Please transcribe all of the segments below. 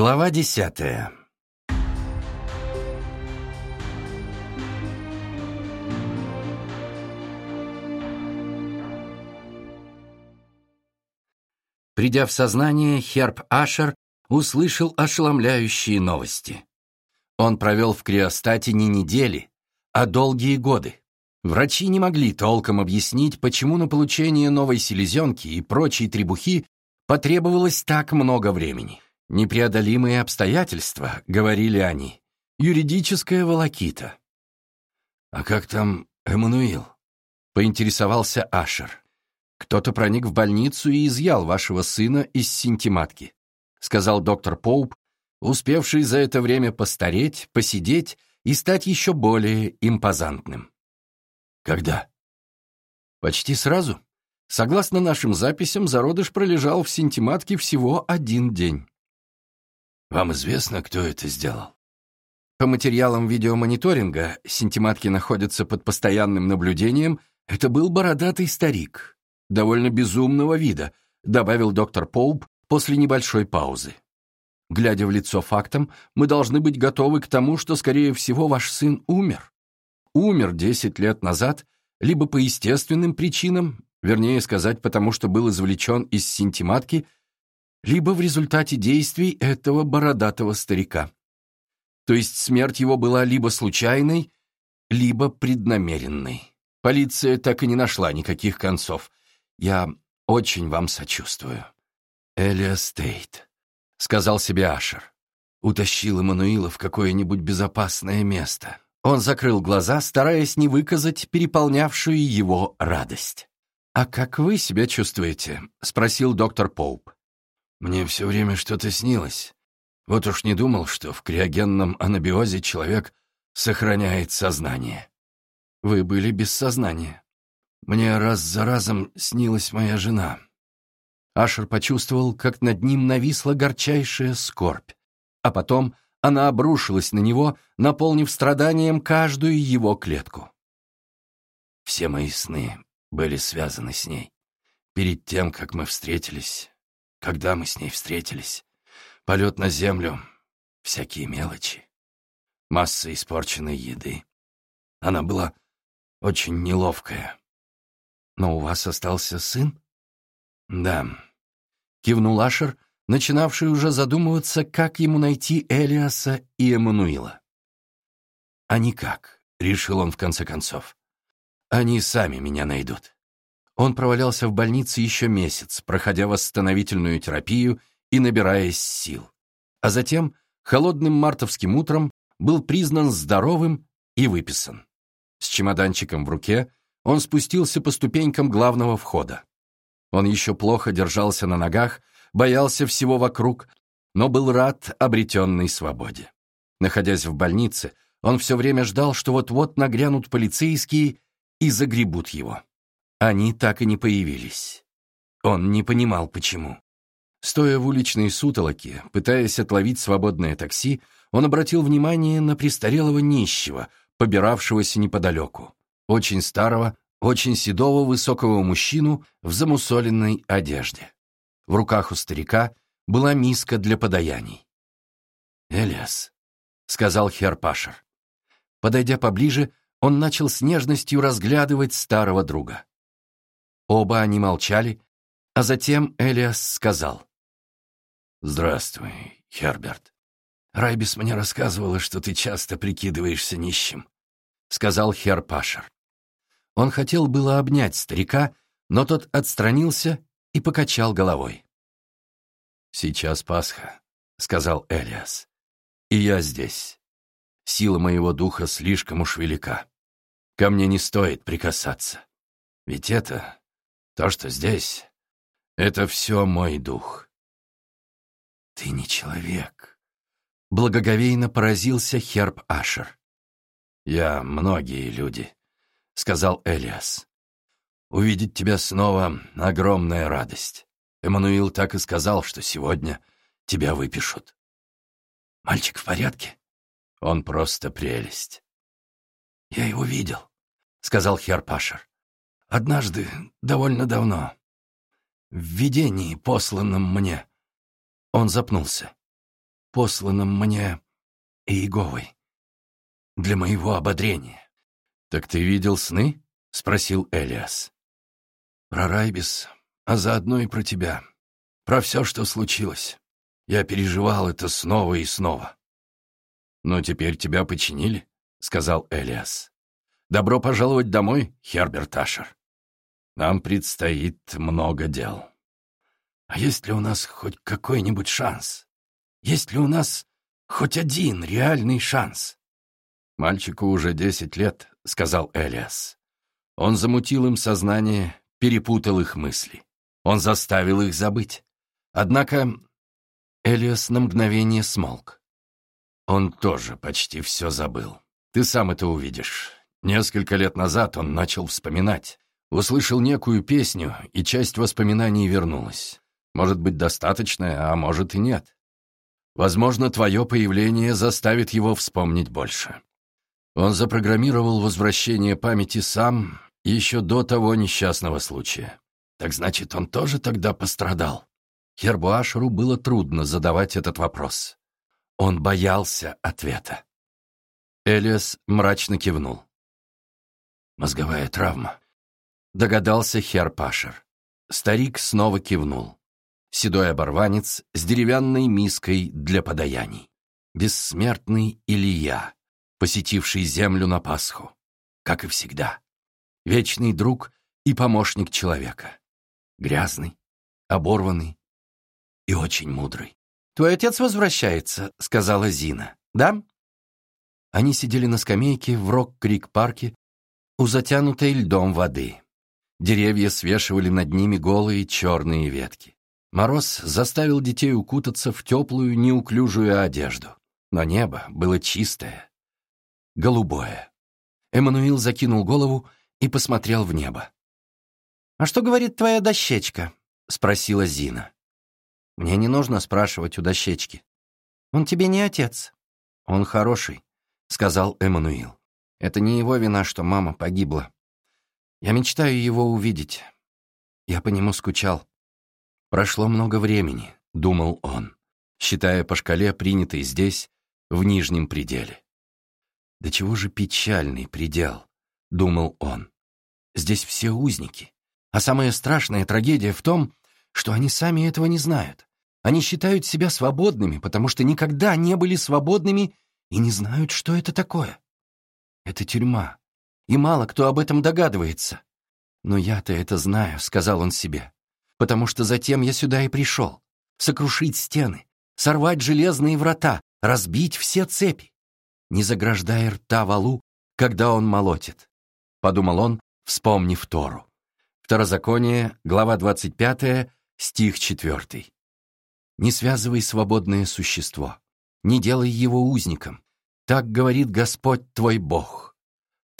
Глава десятая Придя в сознание, Херб Ашер услышал ошеломляющие новости. Он провел в криостате не недели, а долгие годы. Врачи не могли толком объяснить, почему на получение новой селезенки и прочей требухи потребовалось так много времени. Непреодолимые обстоятельства, говорили они, юридическая волокита. «А как там Эммануил?» — поинтересовался Ашер. «Кто-то проник в больницу и изъял вашего сына из синтематки», — сказал доктор Поуп, успевший за это время постареть, посидеть и стать еще более импозантным. «Когда?» «Почти сразу. Согласно нашим записям, зародыш пролежал в синтематке всего один день». «Вам известно, кто это сделал?» По материалам видеомониторинга, синтематки находятся под постоянным наблюдением, это был бородатый старик, довольно безумного вида, добавил доктор Поуп после небольшой паузы. Глядя в лицо фактам, мы должны быть готовы к тому, что, скорее всего, ваш сын умер. Умер 10 лет назад, либо по естественным причинам, вернее сказать, потому что был извлечен из синтематки, либо в результате действий этого бородатого старика. То есть смерть его была либо случайной, либо преднамеренной. Полиция так и не нашла никаких концов. Я очень вам сочувствую. Элиа Стейт — сказал себе Ашер. Утащил Эммануила в какое-нибудь безопасное место. Он закрыл глаза, стараясь не выказать переполнявшую его радость. «А как вы себя чувствуете?» — спросил доктор Поуп. «Мне все время что-то снилось. Вот уж не думал, что в криогенном анабиозе человек сохраняет сознание». «Вы были без сознания». «Мне раз за разом снилась моя жена. Ашер почувствовал, как над ним нависла горчайшая скорбь. А потом она обрушилась на него, наполнив страданием каждую его клетку. Все мои сны были связаны с ней. Перед тем, как мы встретились, когда мы с ней встретились, полет на землю, всякие мелочи, масса испорченной еды. Она была очень неловкая. Но у вас остался сын? «Да», — кивнул Ашер, начинавший уже задумываться, как ему найти Элиаса и Эммануила. «А никак», — решил он в конце концов. «Они сами меня найдут». Он провалялся в больнице еще месяц, проходя восстановительную терапию и набираясь сил. А затем, холодным мартовским утром, был признан здоровым и выписан. С чемоданчиком в руке он спустился по ступенькам главного входа. Он еще плохо держался на ногах, боялся всего вокруг, но был рад обретенной свободе. Находясь в больнице, он все время ждал, что вот-вот нагрянут полицейские и загребут его. Они так и не появились. Он не понимал, почему. Стоя в уличной сутолоке, пытаясь отловить свободное такси, он обратил внимание на престарелого нищего, побиравшегося неподалеку, очень старого, очень седого высокого мужчину в замусоленной одежде. В руках у старика была миска для подаяний. «Элиас», — сказал Херпашер. Подойдя поближе, он начал с нежностью разглядывать старого друга. Оба они молчали, а затем Элиас сказал. «Здравствуй, Херберт. Райбис мне рассказывала, что ты часто прикидываешься нищим», — сказал Херпашер. Он хотел было обнять старика, но тот отстранился и покачал головой. «Сейчас Пасха», — сказал Элиас. «И я здесь. Сила моего духа слишком уж велика. Ко мне не стоит прикасаться. Ведь это, то, что здесь, это все мой дух». «Ты не человек», — благоговейно поразился Херб Ашер. «Я многие люди», сказал Элиас. «Увидеть тебя снова — огромная радость. Эммануил так и сказал, что сегодня тебя выпишут». «Мальчик в порядке?» «Он просто прелесть». «Я его видел», — сказал Херпашер. «Однажды, довольно давно. В видении, посланном мне». Он запнулся. посланным мне Иеговой для моего ободрения. «Так ты видел сны?» — спросил Элиас. «Про Райбис, а заодно и про тебя. Про все, что случилось. Я переживал это снова и снова». «Но теперь тебя починили», — сказал Элиас. «Добро пожаловать домой, Херберт Ашер. Нам предстоит много дел». «А есть ли у нас хоть какой-нибудь шанс? Есть ли у нас хоть один реальный шанс?» «Мальчику уже десять лет», — сказал Элиас. Он замутил им сознание, перепутал их мысли. Он заставил их забыть. Однако Элиас на мгновение смолк. Он тоже почти все забыл. Ты сам это увидишь. Несколько лет назад он начал вспоминать. Услышал некую песню, и часть воспоминаний вернулась. Может быть, достаточная, а может и нет. Возможно, твое появление заставит его вспомнить больше. Он запрограммировал возвращение памяти сам еще до того несчастного случая. Так значит, он тоже тогда пострадал? Хербуашеру было трудно задавать этот вопрос. Он боялся ответа. Элиас мрачно кивнул. «Мозговая травма», — догадался Херпашер. Старик снова кивнул. Седой оборванец с деревянной миской для подаяний. Бессмертный Илья, посетивший землю на Пасху, как и всегда. Вечный друг и помощник человека. Грязный, оборванный и очень мудрый. «Твой отец возвращается», — сказала Зина. «Да?» Они сидели на скамейке в Рок-Крик-парке у затянутой льдом воды. Деревья свешивали над ними голые черные ветки. Мороз заставил детей укутаться в теплую, неуклюжую одежду. Но небо было чистое, голубое. Эммануил закинул голову и посмотрел в небо. «А что говорит твоя дощечка?» — спросила Зина. «Мне не нужно спрашивать у дощечки. Он тебе не отец. Он хороший», — сказал Эммануил. «Это не его вина, что мама погибла. Я мечтаю его увидеть. Я по нему скучал. Прошло много времени», — думал он, считая по шкале, принятой здесь, в нижнем пределе. «Да чего же печальный предел?» — думал он. «Здесь все узники. А самая страшная трагедия в том, что они сами этого не знают. Они считают себя свободными, потому что никогда не были свободными и не знают, что это такое. Это тюрьма, и мало кто об этом догадывается. Но я-то это знаю», — сказал он себе, «потому что затем я сюда и пришел. Сокрушить стены, сорвать железные врата, разбить все цепи не заграждая рта валу, когда он молотит. Подумал он, вспомнив Тору. Второзаконие, глава 25, стих 4. «Не связывай свободное существо, не делай его узником. Так говорит Господь твой Бог.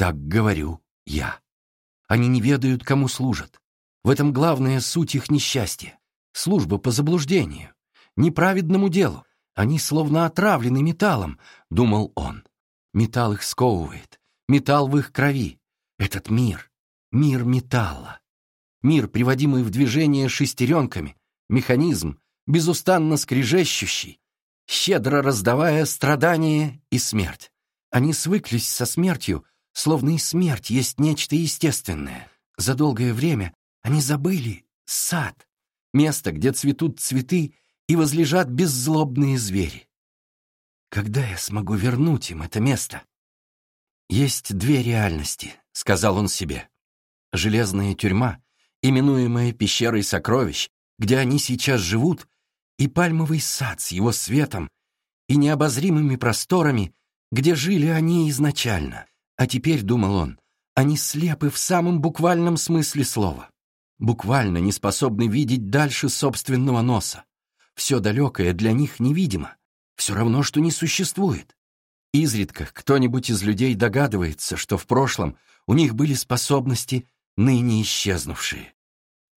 Так говорю я. Они не ведают, кому служат. В этом главная суть их несчастья. Служба по заблуждению, неправедному делу. Они словно отравлены металлом, — думал он. Металл их сковывает, металл в их крови. Этот мир, мир металла. Мир, приводимый в движение шестеренками, механизм, безустанно скрежещущий, щедро раздавая страдания и смерть. Они свыклись со смертью, словно и смерть есть нечто естественное. За долгое время они забыли сад, место, где цветут цветы и возлежат беззлобные звери. Когда я смогу вернуть им это место? Есть две реальности, сказал он себе. Железная тюрьма, именуемая пещерой сокровищ, где они сейчас живут, и пальмовый сад с его светом и необозримыми просторами, где жили они изначально. А теперь, думал он, они слепы в самом буквальном смысле слова. Буквально не способны видеть дальше собственного носа. Все далекое для них невидимо все равно, что не существует. Изредка кто-нибудь из людей догадывается, что в прошлом у них были способности, ныне исчезнувшие.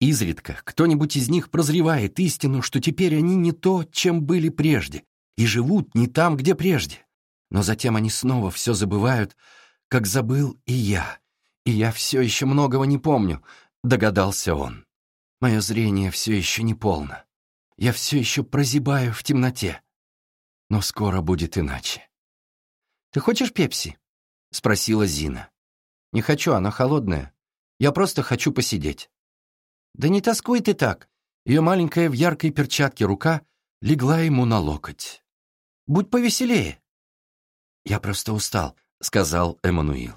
Изредка кто-нибудь из них прозревает истину, что теперь они не то, чем были прежде, и живут не там, где прежде. Но затем они снова все забывают, как забыл и я. И я все еще многого не помню, догадался он. Мое зрение все еще не полно. Я все еще прозябаю в темноте. Но скоро будет иначе. «Ты хочешь пепси?» — спросила Зина. «Не хочу, она холодная. Я просто хочу посидеть». «Да не тоскуй ты так!» Ее маленькая в яркой перчатке рука легла ему на локоть. «Будь повеселее!» «Я просто устал», — сказал Эммануил.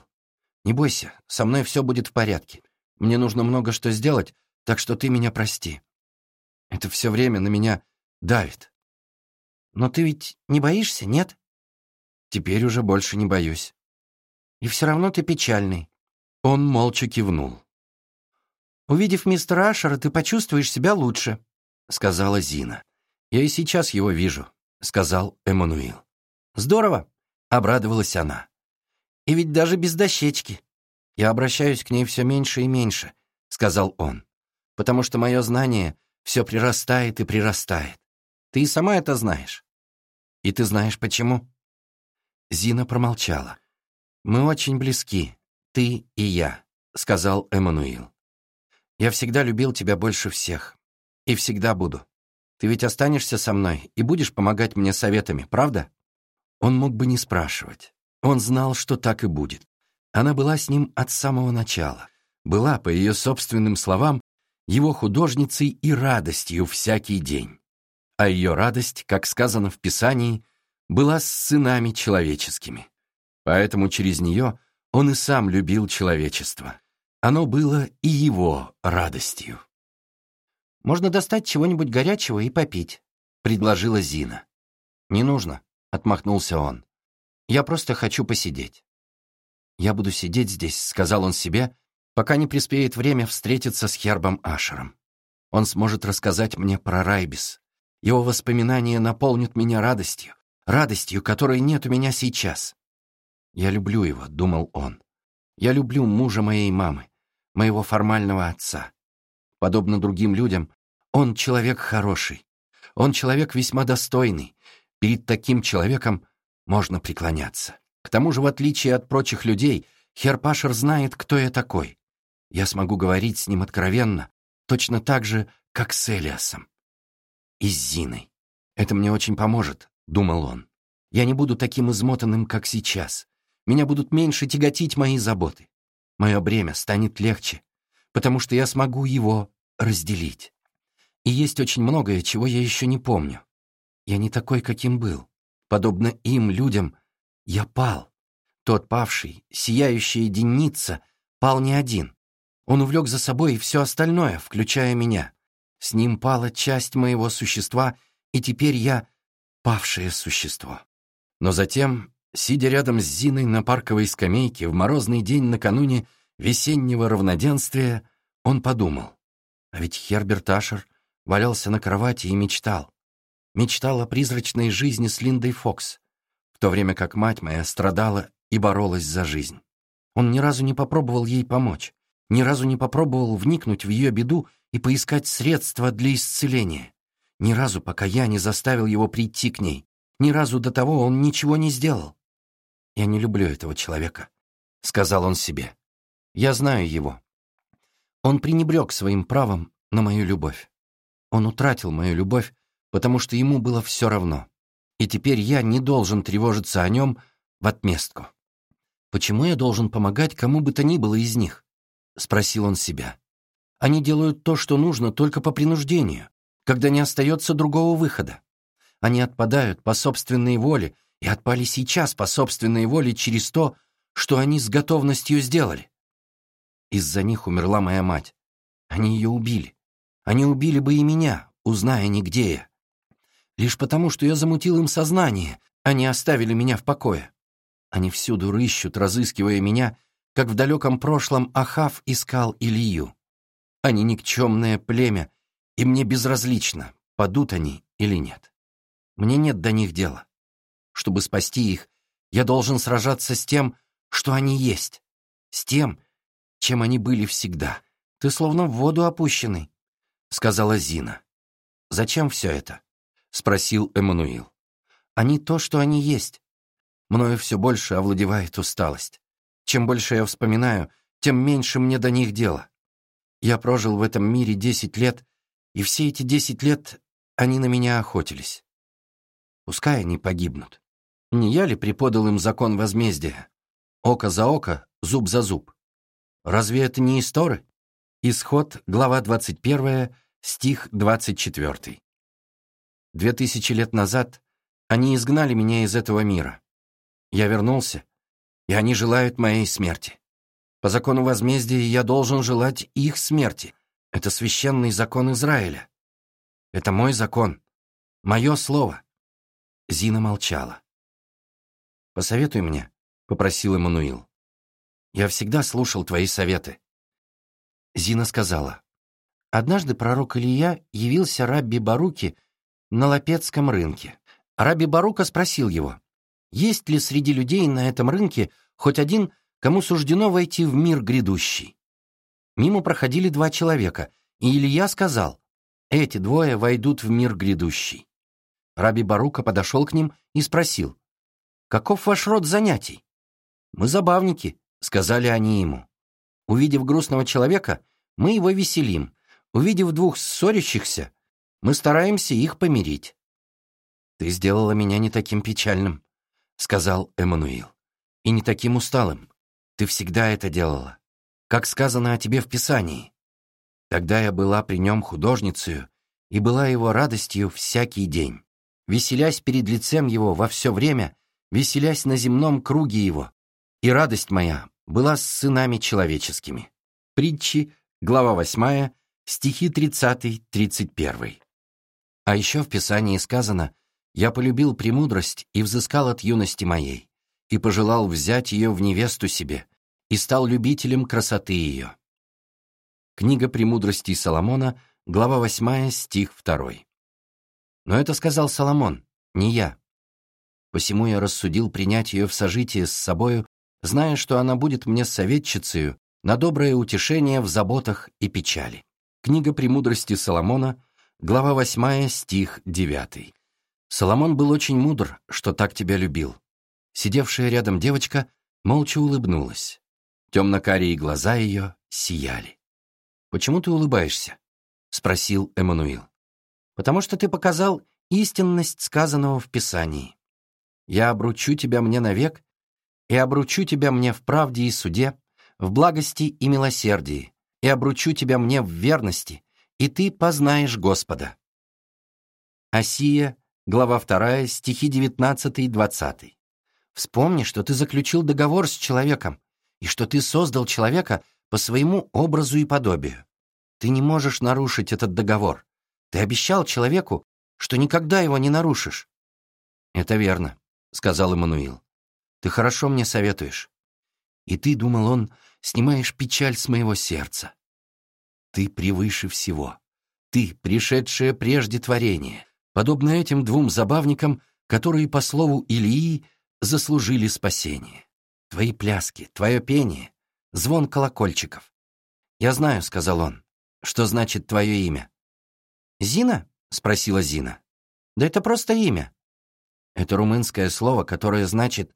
«Не бойся, со мной все будет в порядке. Мне нужно много что сделать, так что ты меня прости. Это все время на меня давит». «Но ты ведь не боишься, нет?» «Теперь уже больше не боюсь». «И все равно ты печальный». Он молча кивнул. «Увидев мистера Ашера, ты почувствуешь себя лучше», — сказала Зина. «Я и сейчас его вижу», — сказал Эммануил. «Здорово», — обрадовалась она. «И ведь даже без дощечки. Я обращаюсь к ней все меньше и меньше», — сказал он, «потому что мое знание все прирастает и прирастает. Ты и сама это знаешь. И ты знаешь, почему?» Зина промолчала. «Мы очень близки, ты и я», — сказал Эммануил. Я всегда любил тебя больше всех. И всегда буду. Ты ведь останешься со мной и будешь помогать мне советами, правда?» Он мог бы не спрашивать. Он знал, что так и будет. Она была с ним от самого начала. Была, по ее собственным словам, его художницей и радостью всякий день. А ее радость, как сказано в Писании, была с сынами человеческими. Поэтому через нее он и сам любил человечество. Оно было и его радостью. «Можно достать чего-нибудь горячего и попить», — предложила Зина. «Не нужно», — отмахнулся он. «Я просто хочу посидеть». «Я буду сидеть здесь», — сказал он себе, пока не приспеет время встретиться с Хербом Ашером. Он сможет рассказать мне про Райбис. Его воспоминания наполнят меня радостью, радостью, которой нет у меня сейчас. «Я люблю его», — думал он. «Я люблю мужа моей мамы моего формального отца. Подобно другим людям, он человек хороший. Он человек весьма достойный. Перед таким человеком можно преклоняться. К тому же, в отличие от прочих людей, Херпашер знает, кто я такой. Я смогу говорить с ним откровенно, точно так же, как с Элиасом. И с Зиной. Это мне очень поможет, думал он. Я не буду таким измотанным, как сейчас. Меня будут меньше тяготить мои заботы мое бремя станет легче, потому что я смогу его разделить. И есть очень многое, чего я еще не помню. Я не такой, каким был. Подобно им, людям, я пал. Тот павший, сияющая единица, пал не один. Он увлек за собой и все остальное, включая меня. С ним пала часть моего существа, и теперь я павшее существо. Но затем Сидя рядом с Зиной на парковой скамейке в морозный день накануне весеннего равноденствия, он подумал. А ведь Херберт Ашер валялся на кровати и мечтал. Мечтал о призрачной жизни с Линдой Фокс, в то время как мать моя страдала и боролась за жизнь. Он ни разу не попробовал ей помочь, ни разу не попробовал вникнуть в ее беду и поискать средства для исцеления. Ни разу, пока я не заставил его прийти к ней. Ни разу до того он ничего не сделал. «Я не люблю этого человека», — сказал он себе. «Я знаю его. Он пренебрег своим правом на мою любовь. Он утратил мою любовь, потому что ему было все равно. И теперь я не должен тревожиться о нем в отместку. Почему я должен помогать кому бы то ни было из них?» — спросил он себя. «Они делают то, что нужно, только по принуждению, когда не остается другого выхода. Они отпадают по собственной воле и отпали сейчас по собственной воле через то, что они с готовностью сделали. Из-за них умерла моя мать. Они ее убили. Они убили бы и меня, узная нигде я. Лишь потому, что я замутил им сознание, они оставили меня в покое. Они всюду рыщут, разыскивая меня, как в далеком прошлом Ахав искал Илью. Они никчемное племя, и мне безразлично, падут они или нет. Мне нет до них дела. Чтобы спасти их, я должен сражаться с тем, что они есть, с тем, чем они были всегда. Ты словно в воду опущенный, — сказала Зина. «Зачем все это?» — спросил Эммануил. «Они то, что они есть. Мною все больше овладевает усталость. Чем больше я вспоминаю, тем меньше мне до них дела. Я прожил в этом мире десять лет, и все эти десять лет они на меня охотились. Пускай они погибнут. Не я ли преподал им закон возмездия? Око за око, зуб за зуб. Разве это не исторы? Исход, глава 21, стих 24. Две тысячи лет назад они изгнали меня из этого мира. Я вернулся, и они желают моей смерти. По закону возмездия я должен желать их смерти. Это священный закон Израиля. Это мой закон. Мое слово. Зина молчала. «Посоветуй мне», — попросил Эммануил. «Я всегда слушал твои советы». Зина сказала. Однажды пророк Илья явился Рабби Баруки на Лапецком рынке. Рабби Барука спросил его, есть ли среди людей на этом рынке хоть один, кому суждено войти в мир грядущий. Мимо проходили два человека, и Илья сказал, эти двое войдут в мир грядущий. Раби Барука подошел к ним и спросил, «Каков ваш род занятий?» «Мы забавники», — сказали они ему. «Увидев грустного человека, мы его веселим. Увидев двух ссорящихся, мы стараемся их помирить». «Ты сделала меня не таким печальным», — сказал Эммануил, «и не таким усталым. Ты всегда это делала, как сказано о тебе в Писании. Тогда я была при нем художницею и была его радостью всякий день, веселясь перед лицем его во все время, веселясь на земном круге его, и радость моя была с сынами человеческими». Притчи, глава 8, стихи 30-31. А еще в Писании сказано «Я полюбил премудрость и взыскал от юности моей, и пожелал взять ее в невесту себе, и стал любителем красоты ее». Книга «Премудрости Соломона», глава 8, стих 2. Но это сказал Соломон, не я. Посему я рассудил принять ее в сожитие с собою, зная, что она будет мне советчицею на доброе утешение в заботах и печали. Книга «Премудрости Соломона», глава 8, стих 9. Соломон был очень мудр, что так тебя любил. Сидевшая рядом девочка молча улыбнулась. Темно-карие глаза ее сияли. «Почему ты улыбаешься?» — спросил Эммануил. «Потому что ты показал истинность сказанного в Писании. Я обручу тебя мне навек, и обручу тебя мне в правде и суде, в благости и милосердии, и обручу тебя мне в верности, и ты познаешь Господа». Осия, глава 2, стихи 19 и 20. «Вспомни, что ты заключил договор с человеком, и что ты создал человека по своему образу и подобию. Ты не можешь нарушить этот договор. Ты обещал человеку, что никогда его не нарушишь. Это верно, сказал Эммануил. Ты хорошо мне советуешь. И ты, думал он, снимаешь печаль с моего сердца. Ты превыше всего. Ты, пришедшее прежде творение, подобно этим двум забавникам, которые, по слову Илии, заслужили спасение. Твои пляски, твое пение, звон колокольчиков. «Я знаю», — сказал он, — «что значит твое имя». «Зина?» — спросила Зина. «Да это просто имя». Это румынское слово, которое значит...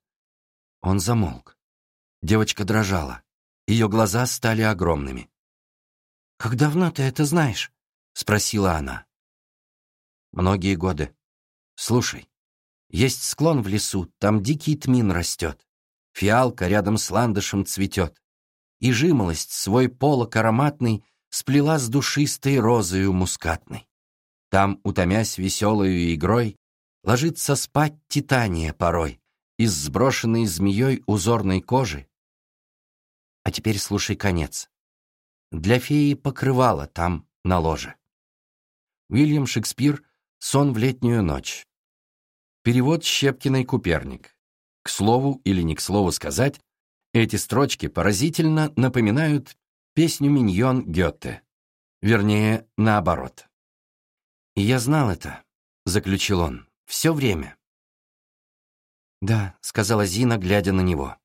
Он замолк. Девочка дрожала. Ее глаза стали огромными. «Как давно ты это знаешь?» — спросила она. «Многие годы. Слушай, есть склон в лесу, там дикий тмин растет. Фиалка рядом с ландышем цветет. И жимолость свой полок ароматный сплела с душистой розою мускатной. Там, утомясь веселою игрой, ложится спать титания порой из сброшенной змеей узорной кожи. А теперь слушай конец. Для феи покрывало там на ложе. Уильям Шекспир «Сон в летнюю ночь». Перевод Щепкиной Куперник. К слову или не к слову сказать, эти строчки поразительно напоминают песню «Миньон» Гёте. Вернее, наоборот. «И я знал это», — заключил он, — «все время». «Да», — сказала Зина, глядя на него.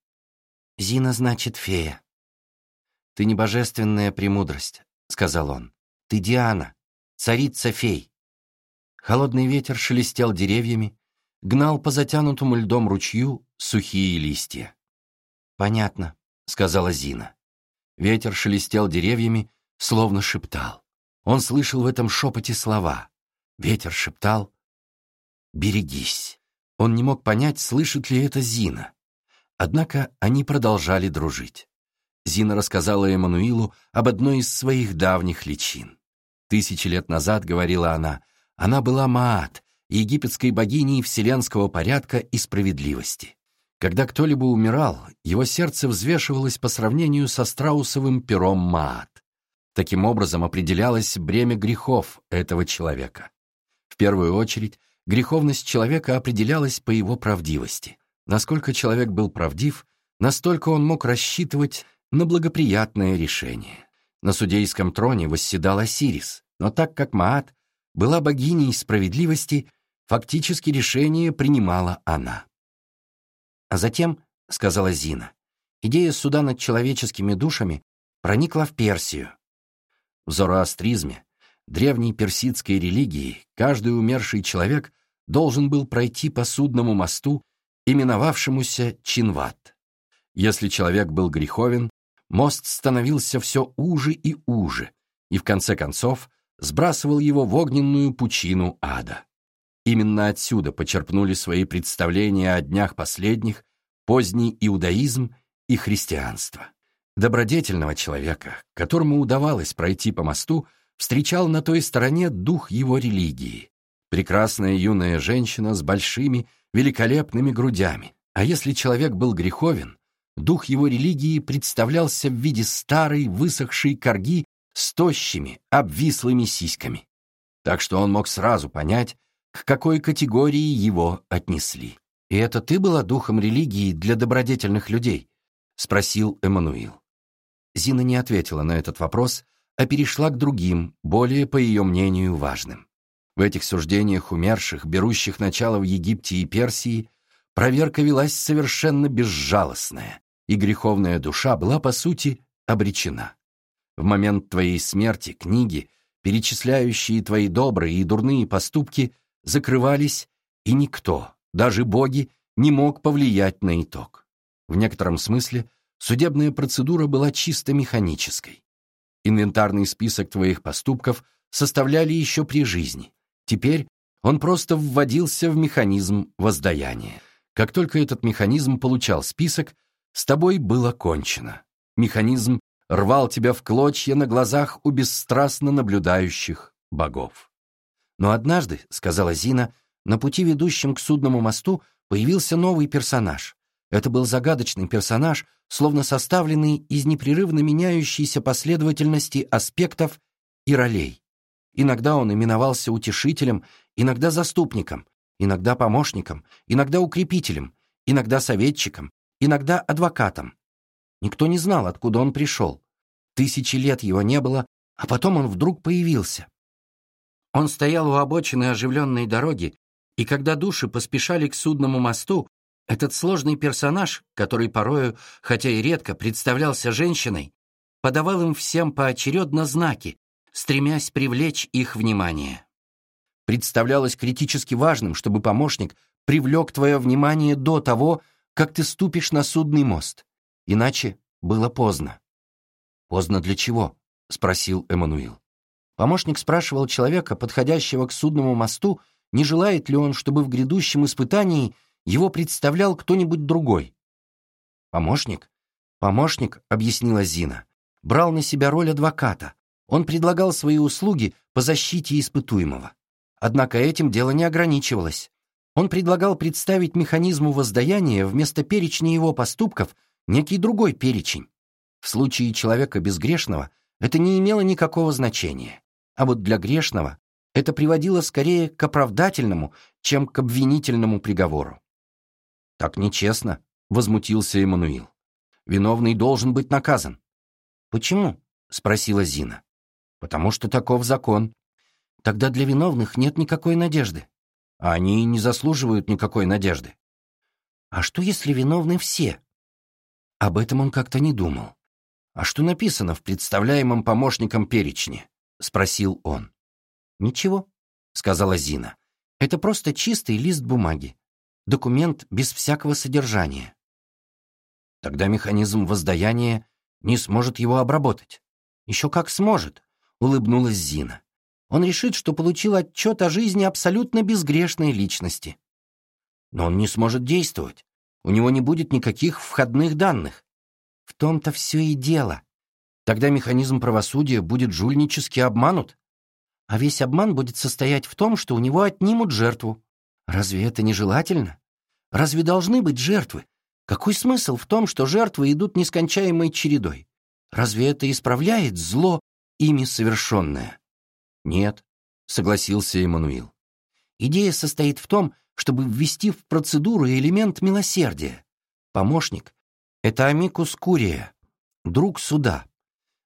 «Зина значит фея». «Ты не божественная премудрость», — сказал он. «Ты Диана, царица фей». Холодный ветер шелестел деревьями, гнал по затянутому льдом ручью сухие листья. «Понятно», — сказала Зина. Ветер шелестел деревьями, словно шептал. Он слышал в этом шепоте слова. Ветер шептал, «берегись». Он не мог понять, слышит ли это Зина. Однако они продолжали дружить. Зина рассказала Эммануилу об одной из своих давних личин. Тысячи лет назад, говорила она, она была Маат, египетской богиней вселенского порядка и справедливости. Когда кто-либо умирал, его сердце взвешивалось по сравнению со страусовым пером Маат. Таким образом определялось бремя грехов этого человека. В первую очередь, греховность человека определялась по его правдивости. Насколько человек был правдив, настолько он мог рассчитывать на благоприятное решение. На судейском троне восседал Осирис, но так как Маат была богиней справедливости, фактически решение принимала она. А затем, — сказала Зина, — идея суда над человеческими душами проникла в Персию. В зороастризме, древней персидской религии, каждый умерший человек должен был пройти по судному мосту, именовавшемуся Чинват. Если человек был греховен, мост становился все уже и уже, и в конце концов сбрасывал его в огненную пучину ада. Именно отсюда почерпнули свои представления о днях последних поздний иудаизм и христианство. Добродетельного человека, которому удавалось пройти по мосту, встречал на той стороне дух его религии. Прекрасная юная женщина с большими, великолепными грудями. А если человек был греховен, дух его религии представлялся в виде старой, высохшей корги с тощими, обвислыми сиськами. Так что он мог сразу понять, к какой категории его отнесли. «И это ты была духом религии для добродетельных людей?» — спросил Эммануил. Зина не ответила на этот вопрос, а перешла к другим, более, по ее мнению, важным. В этих суждениях умерших, берущих начало в Египте и Персии, проверка велась совершенно безжалостная, и греховная душа была, по сути, обречена. В момент твоей смерти книги, перечисляющие твои добрые и дурные поступки, закрывались, и никто, даже боги, не мог повлиять на итог. В некотором смысле судебная процедура была чисто механической. Инвентарный список твоих поступков составляли еще при жизни. Теперь он просто вводился в механизм воздаяния. Как только этот механизм получал список, с тобой было кончено. Механизм рвал тебя в клочья на глазах у бесстрастно наблюдающих богов. Но однажды, — сказала Зина, — на пути, ведущем к судному мосту, появился новый персонаж. Это был загадочный персонаж, словно составленный из непрерывно меняющейся последовательности аспектов и ролей. Иногда он именовался утешителем, иногда заступником, иногда помощником, иногда укрепителем, иногда советчиком, иногда адвокатом. Никто не знал, откуда он пришел. Тысячи лет его не было, а потом он вдруг появился. Он стоял у обочины оживленной дороги, и когда души поспешали к судному мосту, этот сложный персонаж, который порою, хотя и редко, представлялся женщиной, подавал им всем поочередно знаки, стремясь привлечь их внимание. Представлялось критически важным, чтобы помощник привлек твое внимание до того, как ты ступишь на судный мост. Иначе было поздно. «Поздно для чего?» — спросил Эммануил. Помощник спрашивал человека, подходящего к судному мосту, не желает ли он, чтобы в грядущем испытании его представлял кто-нибудь другой. «Помощник?» «Помощник», — объяснила Зина, — брал на себя роль адвоката. Он предлагал свои услуги по защите испытуемого. Однако этим дело не ограничивалось. Он предлагал представить механизму воздаяния вместо перечня его поступков некий другой перечень. В случае человека безгрешного это не имело никакого значения. А вот для грешного это приводило скорее к оправдательному, чем к обвинительному приговору. «Так нечестно», — возмутился Эммануил. «Виновный должен быть наказан». «Почему?» — спросила Зина. «Потому что таков закон. Тогда для виновных нет никакой надежды. А они не заслуживают никакой надежды». «А что, если виновны все?» Об этом он как-то не думал. «А что написано в представляемом помощником перечне?» — спросил он. «Ничего», — сказала Зина. «Это просто чистый лист бумаги. Документ без всякого содержания». «Тогда механизм воздаяния не сможет его обработать». «Еще как сможет», — улыбнулась Зина. Он решит, что получил отчет о жизни абсолютно безгрешной личности. Но он не сможет действовать. У него не будет никаких входных данных. В том-то все и дело. Тогда механизм правосудия будет жульнически обманут. А весь обман будет состоять в том, что у него отнимут жертву. Разве это нежелательно? Разве должны быть жертвы? Какой смысл в том, что жертвы идут нескончаемой чередой? Разве это исправляет зло, ими совершенное? Нет, согласился Эммануил. Идея состоит в том, чтобы ввести в процедуру элемент милосердия. Помощник — это амикус курия, друг суда.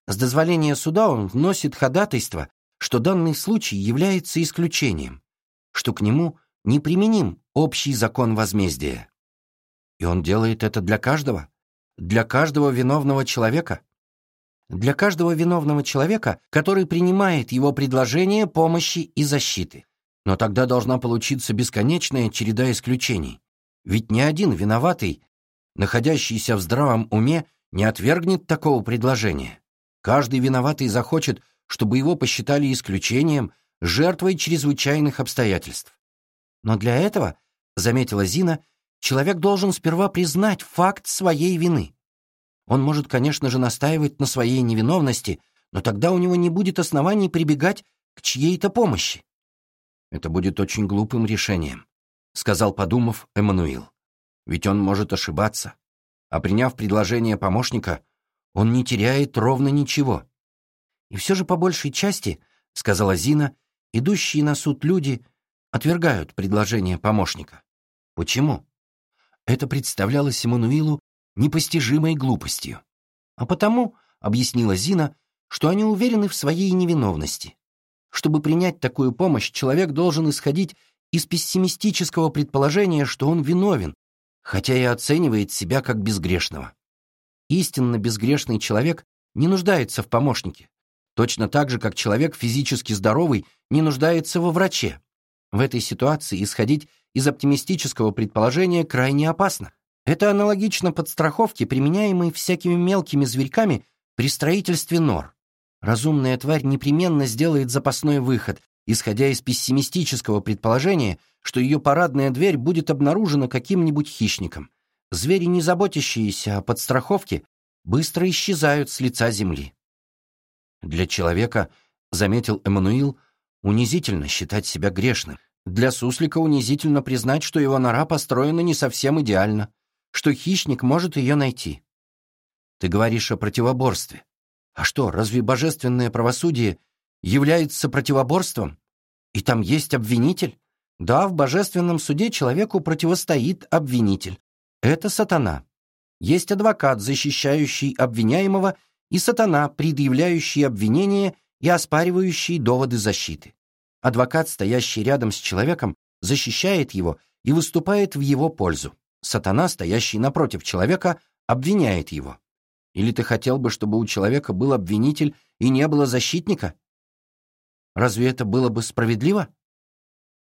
С дозволения суда он вносит ходатайство, что данный случай является исключением, что к нему неприменим общий закон возмездия. И он делает это для каждого? Для каждого виновного человека? Для каждого виновного человека, который принимает его предложение помощи и защиты. Но тогда должна получиться бесконечная череда исключений. Ведь ни один виноватый, находящийся в здравом уме, не отвергнет такого предложения. Каждый виноватый захочет, чтобы его посчитали исключением, жертвой чрезвычайных обстоятельств. Но для этого, заметила Зина, человек должен сперва признать факт своей вины. Он может, конечно же, настаивать на своей невиновности, но тогда у него не будет оснований прибегать к чьей-то помощи. Это будет очень глупым решением, сказал, подумав, Эммануил. Ведь он может ошибаться, а приняв предложение помощника, он не теряет ровно ничего. И все же по большей части, сказала Зина, идущие на суд люди отвергают предложение помощника. Почему? Это представлялось Эммануилу непостижимой глупостью. А потому, объяснила Зина, что они уверены в своей невиновности. Чтобы принять такую помощь, человек должен исходить из пессимистического предположения, что он виновен, хотя и оценивает себя как безгрешного. Истинно безгрешный человек не нуждается в помощнике, точно так же, как человек физически здоровый не нуждается во враче. В этой ситуации исходить из оптимистического предположения крайне опасно. Это аналогично подстраховке, применяемой всякими мелкими зверьками при строительстве нор. Разумная тварь непременно сделает запасной выход, исходя из пессимистического предположения, что ее парадная дверь будет обнаружена каким-нибудь хищником. Звери, не заботящиеся о подстраховке, быстро исчезают с лица земли. Для человека, заметил Эммануил, унизительно считать себя грешным. Для суслика унизительно признать, что его нора построена не совсем идеально, что хищник может ее найти. Ты говоришь о противоборстве. А что, разве божественное правосудие является противоборством? И там есть обвинитель? Да, в божественном суде человеку противостоит обвинитель. Это сатана. Есть адвокат, защищающий обвиняемого, и сатана, предъявляющий обвинение и оспаривающий доводы защиты. Адвокат, стоящий рядом с человеком, защищает его и выступает в его пользу. Сатана, стоящий напротив человека, обвиняет его. Или ты хотел бы, чтобы у человека был обвинитель и не было защитника? Разве это было бы справедливо?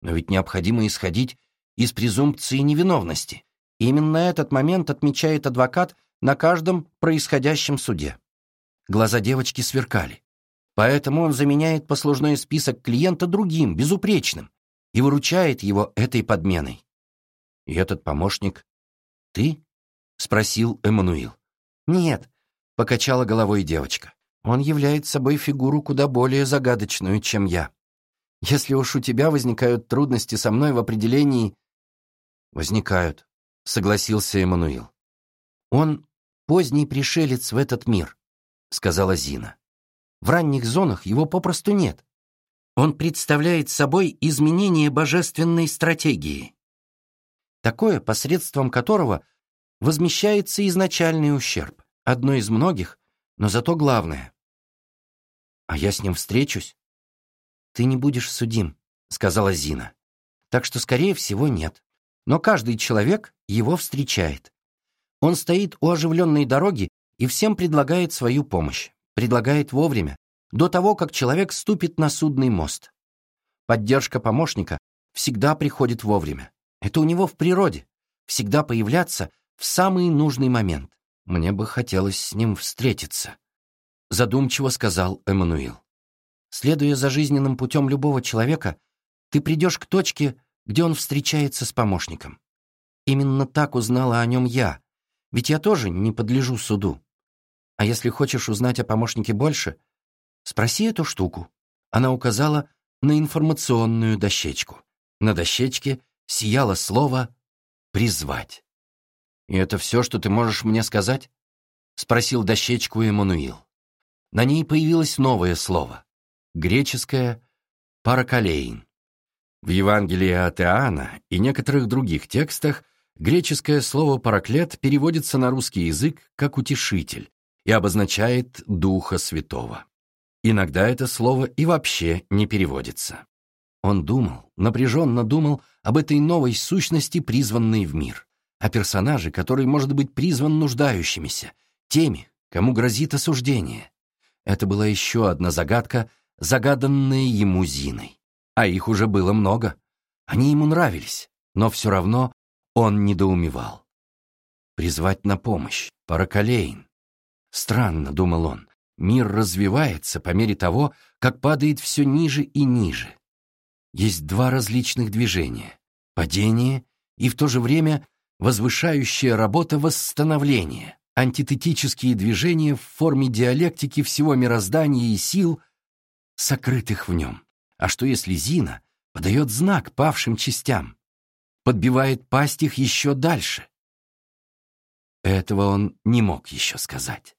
Но ведь необходимо исходить из презумпции невиновности. Именно этот момент отмечает адвокат на каждом происходящем суде. Глаза девочки сверкали. Поэтому он заменяет послужной список клиента другим, безупречным, и выручает его этой подменой. «И этот помощник — ты?» — спросил Эммануил. «Нет», — покачала головой девочка. «Он является собой фигуру куда более загадочную, чем я. Если уж у тебя возникают трудности со мной в определении...» «Возникают», — согласился Эммануил. «Он поздний пришелец в этот мир», — сказала Зина. «В ранних зонах его попросту нет. Он представляет собой изменение божественной стратегии, такое, посредством которого возмещается изначальный ущерб, одно из многих, но зато главное. А я с ним встречусь? Ты не будешь судим, сказала Зина. Так что, скорее всего, нет. Но каждый человек его встречает. Он стоит у оживленной дороги и всем предлагает свою помощь. Предлагает вовремя, до того, как человек ступит на судный мост. Поддержка помощника всегда приходит вовремя. Это у него в природе. Всегда появляться в самый нужный момент. Мне бы хотелось с ним встретиться, задумчиво сказал Эммануил. Следуя за жизненным путем любого человека, ты придешь к точке, где он встречается с помощником. Именно так узнала о нем я, ведь я тоже не подлежу суду. А если хочешь узнать о помощнике больше, спроси эту штуку. Она указала на информационную дощечку. На дощечке сияло слово «призвать». «И это все, что ты можешь мне сказать?» — спросил дощечку Эммануил. На ней появилось новое слово — греческое «паракалейн». В Евангелии от Иоанна и некоторых других текстах греческое слово «параклет» переводится на русский язык как «утешитель» и обозначает Духа Святого. Иногда это слово и вообще не переводится. Он думал, напряженно думал об этой новой сущности, призванной в мир, о персонаже, который может быть призван нуждающимися, теми, кому грозит осуждение. Это была еще одна загадка, загаданная ему Зиной. А их уже было много. Они ему нравились, но все равно он недоумевал. Призвать на помощь, Паракалейн. Странно, думал он, мир развивается по мере того, как падает все ниже и ниже есть два различных движения — падение и в то же время возвышающая работа восстановления, антитетические движения в форме диалектики всего мироздания и сил, сокрытых в нем. А что если Зина подает знак павшим частям, подбивает пасть их еще дальше? Этого он не мог еще сказать.